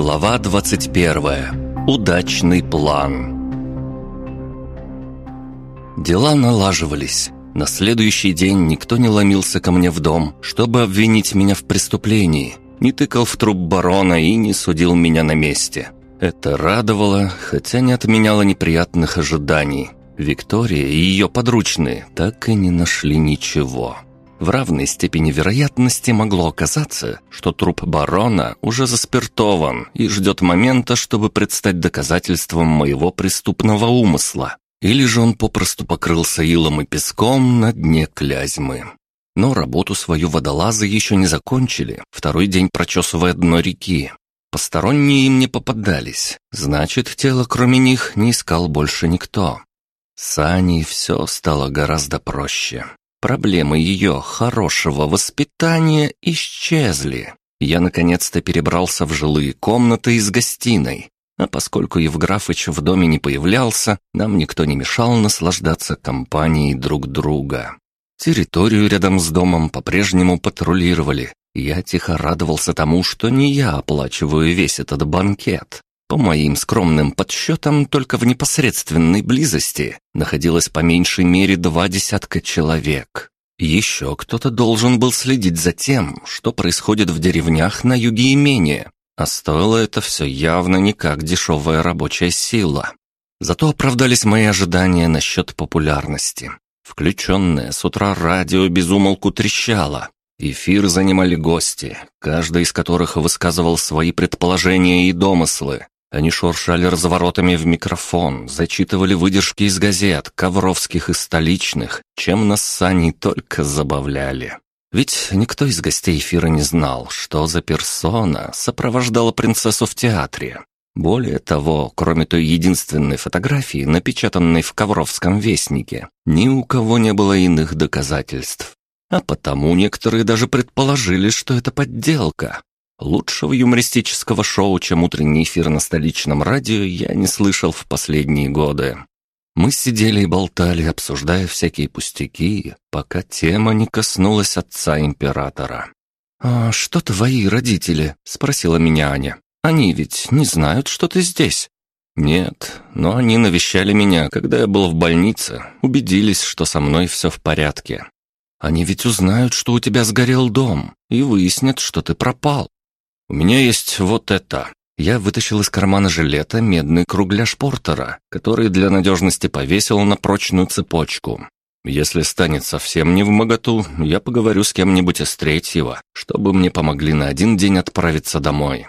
Глава 21. Удачный план. Дела налаживались. На следующий день никто не ломился ко мне в дом, чтобы обвинить меня в преступлении, не тыкал в труп барона и не судил меня на месте. Это радовало, хотя не отменяло неприятных ожиданий. Виктория и ее подручные так и не нашли ничего. В равной степени вероятности могло оказаться, что труп барона уже заспиртован и ждет момента, чтобы предстать доказательством моего преступного умысла. Или же он попросту покрылся илом и песком на дне Клязьмы. Но работу свою водолазы еще не закончили, второй день прочесывая дно реки. Посторонние им не попадались, значит, тело кроме них не искал больше никто. С Аней все стало гораздо проще. Проблемы ее хорошего воспитания исчезли. Я наконец-то перебрался в жилые комнаты из гостиной. А поскольку Евграфыч в доме не появлялся, нам никто не мешал наслаждаться компанией друг друга. Территорию рядом с домом по-прежнему патрулировали. Я тихо радовался тому, что не я оплачиваю весь этот банкет. По моим скромным подсчетам, только в непосредственной близости находилось по меньшей мере два десятка человек. Еще кто-то должен был следить за тем, что происходит в деревнях на юге имения, а стоило это все явно не как дешевая рабочая сила. Зато оправдались мои ожидания насчет популярности. Включенное с утра радио безумолку трещало, Эфир занимали гости, каждый из которых высказывал свои предположения и домыслы. Они шуршали разворотами в микрофон, зачитывали выдержки из газет, ковровских и столичных, чем нас с Аней только забавляли. Ведь никто из гостей эфира не знал, что за персона сопровождала принцессу в театре. Более того, кроме той единственной фотографии, напечатанной в Ковровском вестнике, ни у кого не было иных доказательств. А потому некоторые даже предположили, что это подделка, Лучшего юмористического шоу, чем утренний эфир на столичном радио, я не слышал в последние годы. Мы сидели и болтали, обсуждая всякие пустяки, пока тема не коснулась отца императора. «А что твои родители?» — спросила меня Аня. «Они ведь не знают, что ты здесь». «Нет, но они навещали меня, когда я был в больнице, убедились, что со мной все в порядке. Они ведь узнают, что у тебя сгорел дом, и выяснят, что ты пропал. «У меня есть вот это». Я вытащил из кармана жилета медный кругляш Портера, который для надежности повесил на прочную цепочку. Если станет совсем не в моготу, я поговорю с кем-нибудь из третьего, чтобы мне помогли на один день отправиться домой».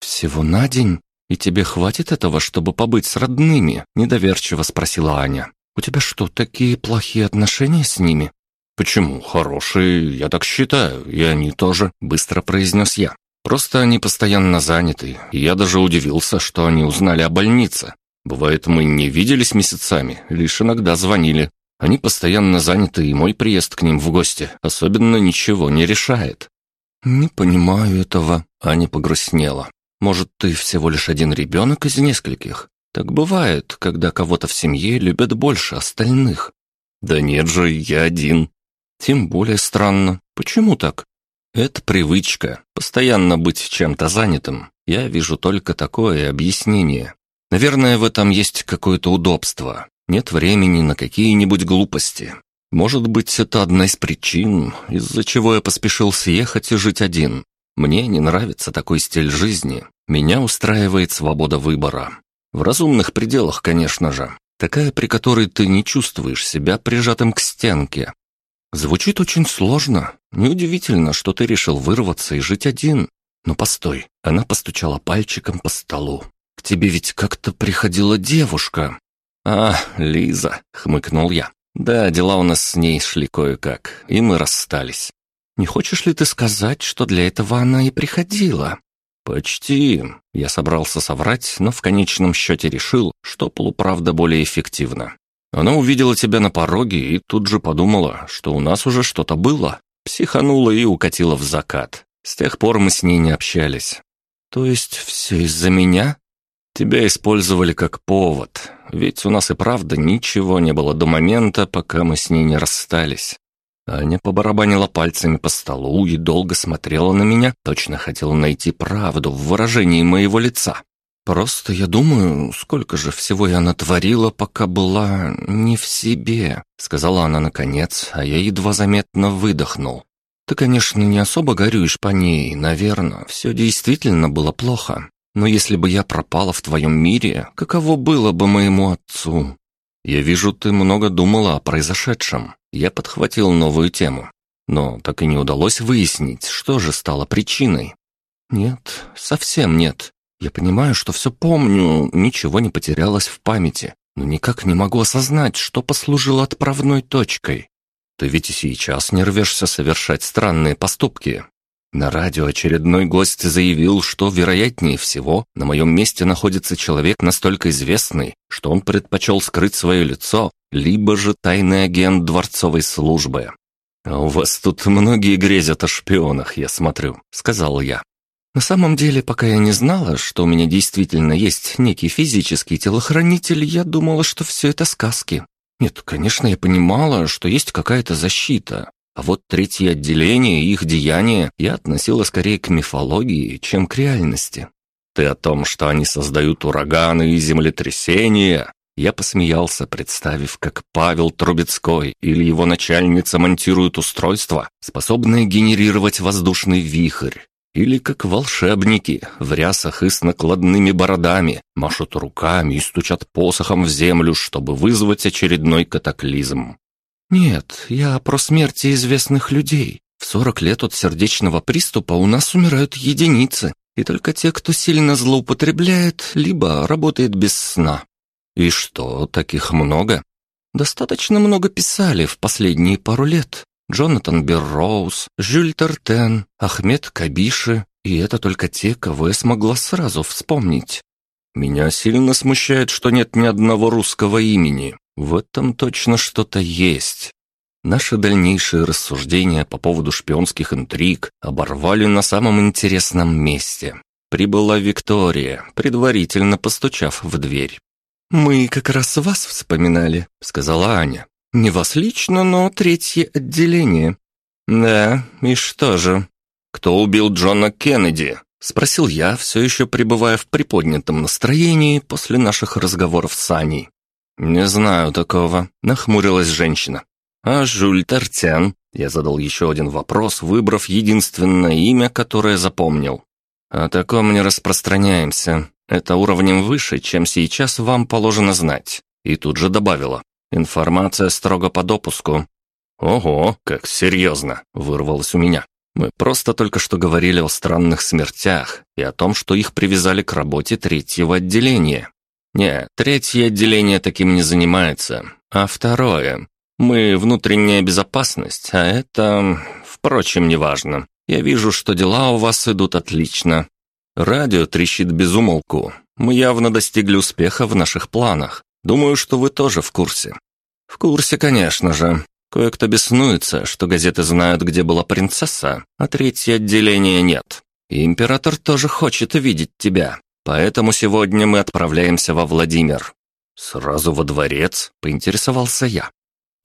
«Всего на день? И тебе хватит этого, чтобы побыть с родными?» – недоверчиво спросила Аня. «У тебя что, такие плохие отношения с ними?» «Почему? Хорошие, я так считаю, и они тоже», – быстро произнес я. Просто они постоянно заняты, и я даже удивился, что они узнали о больнице. Бывает, мы не виделись месяцами, лишь иногда звонили. Они постоянно заняты, и мой приезд к ним в гости особенно ничего не решает». «Не понимаю этого», — Аня погрустнела. «Может, ты всего лишь один ребенок из нескольких? Так бывает, когда кого-то в семье любят больше остальных». «Да нет же, я один». «Тем более странно. Почему так?» Это привычка, постоянно быть чем-то занятым. Я вижу только такое объяснение. Наверное, в этом есть какое-то удобство. Нет времени на какие-нибудь глупости. Может быть, это одна из причин, из-за чего я поспешил съехать и жить один. Мне не нравится такой стиль жизни. Меня устраивает свобода выбора. В разумных пределах, конечно же. Такая, при которой ты не чувствуешь себя прижатым к стенке, Звучит очень сложно. Неудивительно, что ты решил вырваться и жить один. Но постой, она постучала пальчиком по столу. К тебе ведь как-то приходила девушка. А, Лиза, хмыкнул я. Да, дела у нас с ней шли кое-как, и мы расстались. Не хочешь ли ты сказать, что для этого она и приходила? Почти. Я собрался соврать, но в конечном счете решил, что полуправда более эффективна. Она увидела тебя на пороге и тут же подумала, что у нас уже что-то было. Психанула и укатила в закат. С тех пор мы с ней не общались. То есть все из-за меня? Тебя использовали как повод, ведь у нас и правда ничего не было до момента, пока мы с ней не расстались. Аня побарабанила пальцами по столу и долго смотрела на меня, точно хотела найти правду в выражении моего лица. Просто я думаю, сколько же всего я натворила, пока была не в себе, сказала она наконец, а я едва заметно выдохнул. Ты, конечно, не особо горюешь по ней, наверное, все действительно было плохо. Но если бы я пропала в твоем мире, каково было бы моему отцу? Я вижу, ты много думала о произошедшем. Я подхватил новую тему. Но так и не удалось выяснить, что же стало причиной. Нет, совсем нет. Я понимаю, что все помню, ничего не потерялось в памяти, но никак не могу осознать, что послужило отправной точкой. Ты ведь и сейчас не рвешься совершать странные поступки. На радио очередной гость заявил, что, вероятнее всего, на моем месте находится человек настолько известный, что он предпочел скрыть свое лицо, либо же тайный агент дворцовой службы. «А у вас тут многие грезят о шпионах, я смотрю», — сказал я. На самом деле, пока я не знала, что у меня действительно есть некий физический телохранитель, я думала, что все это сказки. Нет, конечно, я понимала, что есть какая-то защита. А вот третье отделение и их деяния я относила скорее к мифологии, чем к реальности. Ты о том, что они создают ураганы и землетрясения, я посмеялся, представив, как Павел Трубецкой или его начальница монтируют устройство, способное генерировать воздушный вихрь. Или как волшебники в рясах и с накладными бородами машут руками и стучат посохом в землю, чтобы вызвать очередной катаклизм. Нет, я про смерти известных людей. В сорок лет от сердечного приступа у нас умирают единицы, и только те, кто сильно злоупотребляет, либо работает без сна. И что, таких много? Достаточно много писали в последние пару лет, Джонатан Берроуз, Жюль Тертен, Ахмед Кабиши, и это только те, кого я смогла сразу вспомнить. Меня сильно смущает, что нет ни одного русского имени. В этом точно что-то есть. Наши дальнейшие рассуждения по поводу шпионских интриг оборвали на самом интересном месте. Прибыла Виктория, предварительно постучав в дверь. «Мы как раз вас вспоминали», — сказала Аня. Не вас лично, но третье отделение. Да, и что же? Кто убил Джона Кеннеди? Спросил я, все еще пребывая в приподнятом настроении после наших разговоров с Аней. «Не знаю такого», — нахмурилась женщина. «А Жюль Тартян?» Я задал еще один вопрос, выбрав единственное имя, которое запомнил. «О таком не распространяемся. Это уровнем выше, чем сейчас вам положено знать». И тут же добавила. Информация строго по допуску. Ого, как серьезно, вырвалось у меня. Мы просто только что говорили о странных смертях и о том, что их привязали к работе третьего отделения. Не, третье отделение таким не занимается, а второе. Мы внутренняя безопасность, а это, впрочем, неважно. Я вижу, что дела у вас идут отлично. Радио трещит без умолку. Мы явно достигли успеха в наших планах. Думаю, что вы тоже в курсе». «В курсе, конечно же. Кое-кто беснуется, что газеты знают, где была принцесса, а третье отделение нет. И император тоже хочет видеть тебя. Поэтому сегодня мы отправляемся во Владимир». «Сразу во дворец?» – поинтересовался я.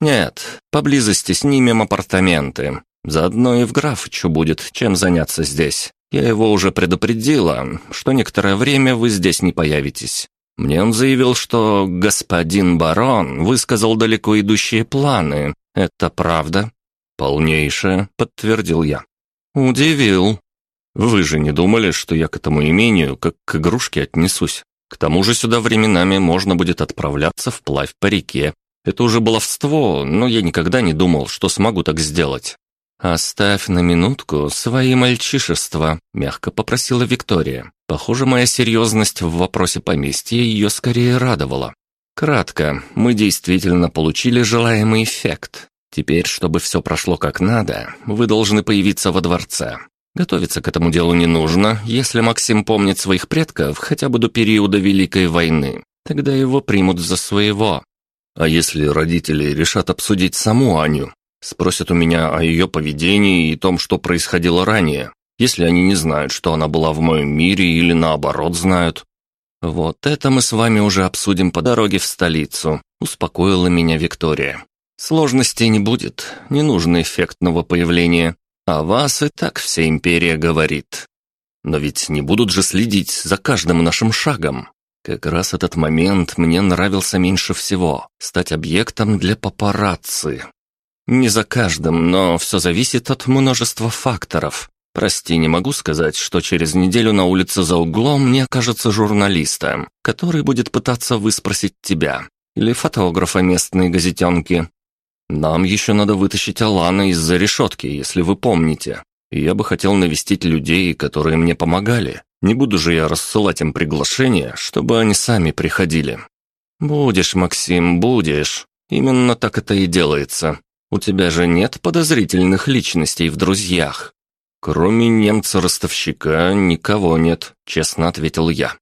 «Нет, поблизости снимем апартаменты. Заодно и в Графычу будет чем заняться здесь. Я его уже предупредила, что некоторое время вы здесь не появитесь. Мне он заявил, что господин барон высказал далеко идущие планы. Это правда? Полнейшее, подтвердил я. Удивил. Вы же не думали, что я к этому имению как к игрушке отнесусь? К тому же сюда временами можно будет отправляться вплавь по реке. Это уже баловство, но я никогда не думал, что смогу так сделать. «Оставь на минутку свои мальчишества», — мягко попросила Виктория. Похоже, моя серьезность в вопросе поместья ее скорее радовала. Кратко, мы действительно получили желаемый эффект. Теперь, чтобы все прошло как надо, вы должны появиться во дворце. Готовиться к этому делу не нужно, если Максим помнит своих предков хотя бы до периода Великой войны. Тогда его примут за своего. А если родители решат обсудить саму Аню, Спросят у меня о ее поведении и том, что происходило ранее, если они не знают, что она была в моем мире или наоборот знают. Вот это мы с вами уже обсудим по дороге в столицу, успокоила меня Виктория. Сложностей не будет, не нужно эффектного появления. А вас и так вся империя говорит. Но ведь не будут же следить за каждым нашим шагом. Как раз этот момент мне нравился меньше всего — стать объектом для папарацци. Не за каждым, но все зависит от множества факторов. Прости, не могу сказать, что через неделю на улице за углом мне окажется журналистом, который будет пытаться выспросить тебя. Или фотографа местной газетенки. Нам еще надо вытащить Алана из-за решетки, если вы помните. я бы хотел навестить людей, которые мне помогали. Не буду же я рассылать им приглашения, чтобы они сами приходили. Будешь, Максим, будешь. Именно так это и делается. У тебя же нет подозрительных личностей в друзьях. Кроме немца-ростовщика никого нет, честно ответил я.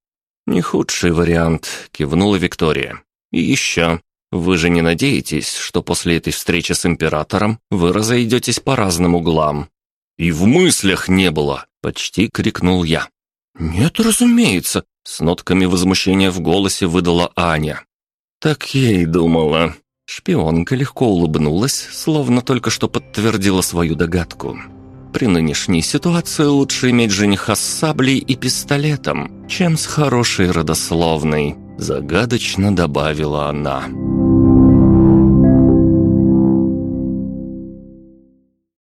Не худший вариант, кивнула Виктория. И еще, вы же не надеетесь, что после этой встречи с императором вы разойдетесь по разным углам?» «И в мыслях не было!» — почти крикнул я. «Нет, разумеется!» — с нотками возмущения в голосе выдала Аня. «Так я и думала». Шпионка легко улыбнулась, словно только что подтвердила свою догадку. «При нынешней ситуации лучше иметь жениха с саблей и пистолетом, чем с хорошей родословной», — загадочно добавила она.